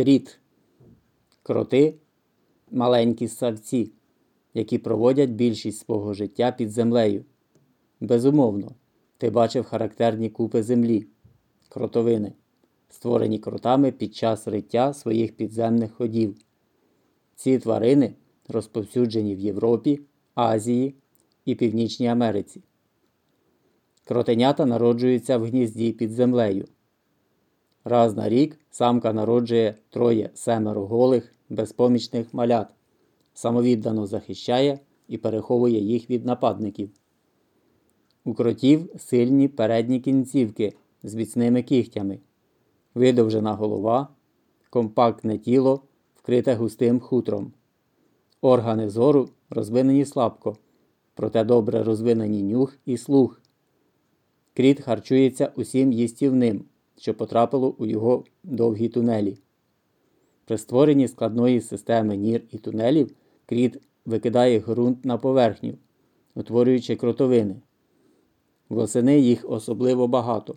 Кріт. Кроти маленькі ссавці, які проводять більшість свого життя під землею. Безумовно, ти бачив характерні купи землі, кротовини, створені кротами під час риття своїх підземних ходів. Ці тварини розповсюджені в Європі, Азії і Північній Америці. Кротенята народжуються в гнізді під землею. Раз на рік самка народжує троє семеро голих, безпомічних малят, самовіддано захищає і переховує їх від нападників. У кротів сильні передні кінцівки з міцними кігтями, видовжена голова, компактне тіло, вкрите густим хутром. Органи зору розвинені слабко, проте добре розвинені нюх і слух. Кріт харчується усім їстівним, що потрапило у його довгі тунелі. При створенні складної системи нір і тунелів кріт викидає ґрунт на поверхню, утворюючи кротовини. Восени їх особливо багато,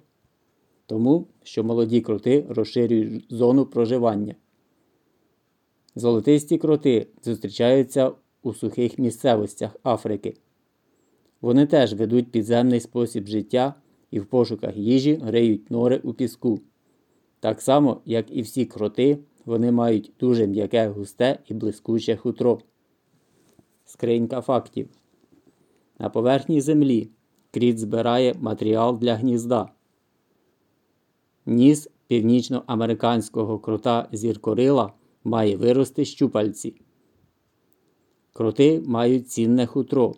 тому що молоді кроти розширюють зону проживання. Золотисті кроти зустрічаються у сухих місцевостях Африки. Вони теж ведуть підземний спосіб життя і в пошуках їжі гриють нори у піску. Так само, як і всі кроти, вони мають дуже м'яке густе і блискуче хутро. Скринька фактів. На поверхні землі кріт збирає матеріал для гнізда. Ніс північноамериканського крота зіркорила має вирости щупальці. Кроти мають цінне хутро,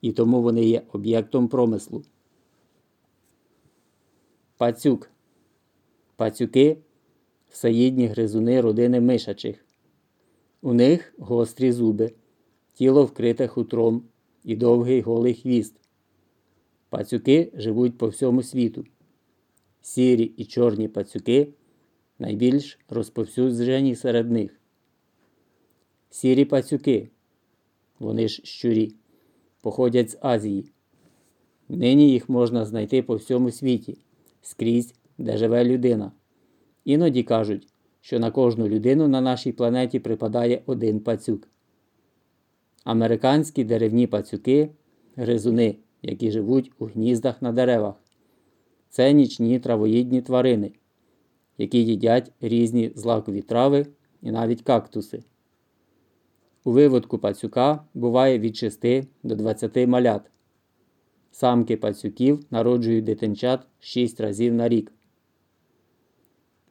і тому вони є об'єктом промислу. Пацюк. Пацюки всеїдні гризуни родини мишачих. У них гострі зуби, тіло вкрите хутром і довгий голий хвіст. Пацюки живуть по всьому світу. Сірі і чорні пацюки найбільш розповсюджені серед них. Сірі пацюки, вони ж щурі, походять з Азії. Нині їх можна знайти по всьому світі, скрізь, де живе людина. Іноді кажуть, що на кожну людину на нашій планеті припадає один пацюк. Американські деревні пацюки гризуни, які живуть у гніздах на деревах. Це нічні травоїдні тварини, які їдять різні злакові трави і навіть кактуси. У виводку пацюка буває від 6 до 20 малят. Самки пацюків народжують дитинчат 6 разів на рік.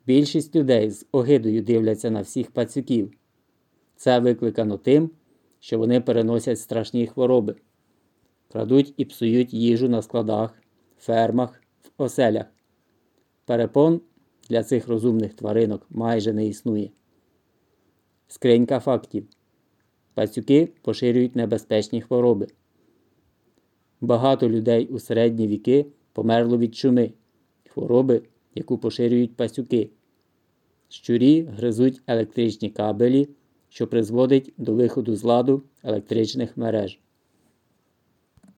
Більшість людей з огидою дивляться на всіх пацюків. Це викликано тим, що вони переносять страшні хвороби, крадуть і псують їжу на складах, фермах, в оселях. Перепон для цих розумних тваринок майже не існує. Скринька фактів. Пацюки поширюють небезпечні хвороби. Багато людей у середні віки померло від чуми, хвороби, яку поширюють пасюки. Щурі гризуть електричні кабелі, що призводить до виходу з ладу електричних мереж.